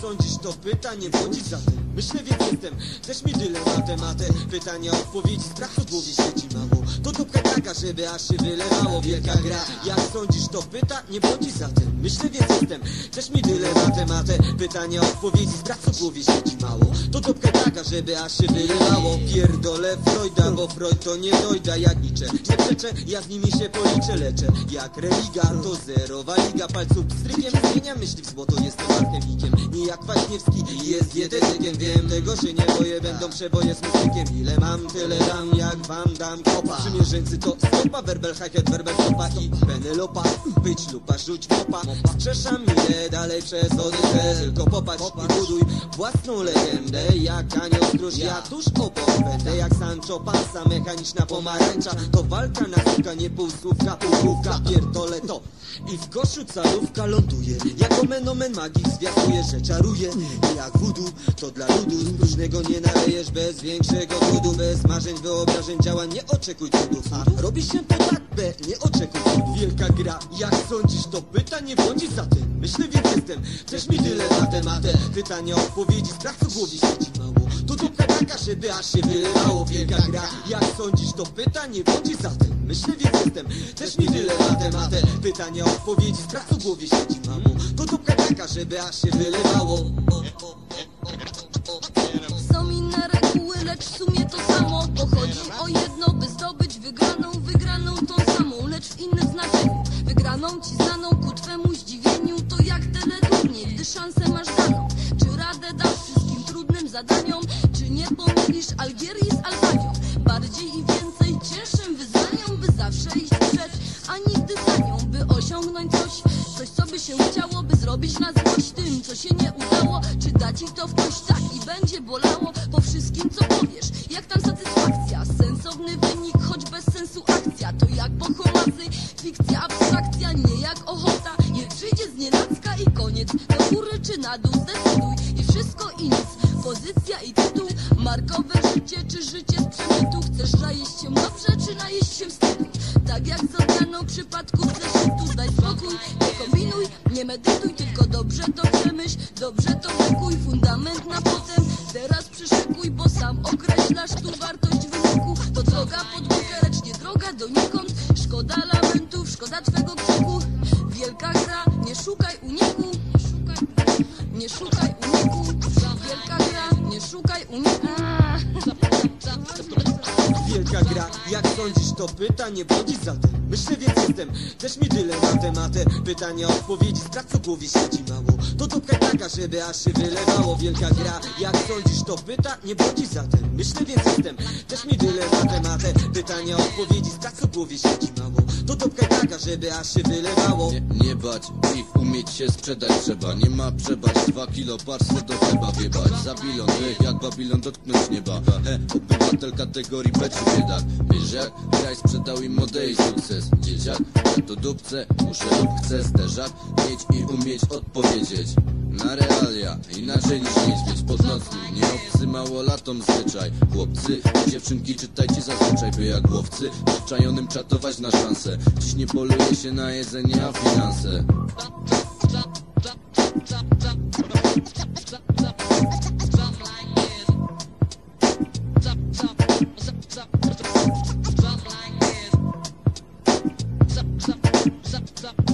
sądzisz, to pytanie błądzisz za tym Myślę więc jestem, też mi dylematem A te pytania, odpowiedzi, strach w głowie sieci mało To topka taka, żeby aż się wylewało Wielka gra, jak sądzisz, to pyta, nie błądzisz za tym Myślę więc jestem, też mi dylematem A te pytania, odpowiedzi, strach w głowie sieci mało. To topka taka, żeby aż się wylewało. Pierdolę Freuda, bo Freud to nie dojda jak nicze. Nie przeczę, ja z nimi się policzę, leczę. Jak religa, to zerowa liga. Palców strykiem zmienia myśli w złoto. Jestem alchemikiem, nie jak Kwaśniewski Jest dietetykiem, wiem, tego się nie boję Będą przeboje z muzykiem. Ile mam, tyle dam, jak wam dam. Kopa Przymierzeńcy to stopa, werbel, hacket, werbel, stopa I Penelopa, być lupa, rzuć mopa Skrzeszam ile dalej przez odychę Tylko popatrz i buduj własną legendę Jak anioł stróż, ja tuż obok będę Jak Sancho Panza, mechaniczna pomarańcza. To walka na suka, nie półsłówka, półgłówka. Pierdolę to i w koszu calówka ląduje. Jak omen omen magik zwiastuje, że czaruje. Jak wudu, to dla ludu Z próżnego nie nalejesz. Bez większego trudu Bez marzeń, wyobrażeń, działań nie oczekuj A robi się to tak, B, nie oczekuj. Wielka gra, jak sądzisz, to pytanie błądzisz za tym. Myślę więc jestem, też mi tyle na tematę Pytania, odpowiedzi, strach w głowie sieci mało. To dupka taka, żeby aż się wylewało. Wielka gra, jak sądzisz, to pytanie błądzisz za tym. Myślę więc jestem, też mi tyle na tematę Pytania, odpowiedzi, strach w głowie sieci mało. To dupka taka, żeby aż się wylewało. Są zadaniom Czy nie pomylisz Algierii z Albanią? Bardziej i więcej cięższym wyzwaniom By zawsze iść przed, a nigdy za nią By osiągnąć coś, coś co by się chciało By zrobić na złość tym, co się nie udało. Czy dać ich to w kość? Tak i będzie bolało. Po wszystkim co powiesz, jak tam satysfakcja? Sensowny wynik, choć bez sensu akcja. To jak pochomazy, i koniec. Do góry czy na dół, zdecyduj. I wszystko i nic, pozycja i tytuł. Markowe życie czy życie z przemytu. Chcesz najeść się dobrze czy najeść się wstydu Tak jak z odmianą przypadków zeszytu Daj spokój, nie kombinuj, nie medytuj Tylko dobrze to przemyśl, dobrze to wykuj Fundament na potem, teraz przyszykuj Bo sam określasz tu wartość wyniku. To droga pod górkę, lecz nie droga donikąd. Szkoda lamentów, szkoda twego krzyku Wielka gra, nie szukaj uniku. Nie szukaj uniku. Wielka gra, nie szukaj uniku Wielka gra, jak sądzisz, to pytanie błądzisz za tym Myślę więc jestem, też mi dylematem A te pytania, odpowiedzi, strach w głowie sieci mało. To topka taka, żeby aż się wylewało. Wielka gra, jak sądzisz, to pyta, nie błądzisz za tym Myślę więc jestem, też mi dylematem A te pytania, odpowiedzi, strach w głowie sieci mało. To topka taka, żeby aż się wylewało. Nie, nie bać ich, umieć się sprzedać. Trzeba Nie ma przebacz, dwa kilo parsy do chleba wiebać Za bilon, jak Babilon dotknąć nieba. He, obywatel kategorii B Wiesz jak? Kraj sprzedał im modę sukces. Dzieciak, ja to dupce, muszę lub chcę zderzak Mieć i umieć odpowiedzieć. Na realia, inaczej niż niedźwiedź pod nocnym Nie obcy małolatom zwyczaj. Chłopcy i dziewczynki czytajcie zazwyczaj By jak łowcy przyczajonym czatować na szansę. Dziś nie poluje się na jedzenie, a finanse Sup, sup, sup, sup.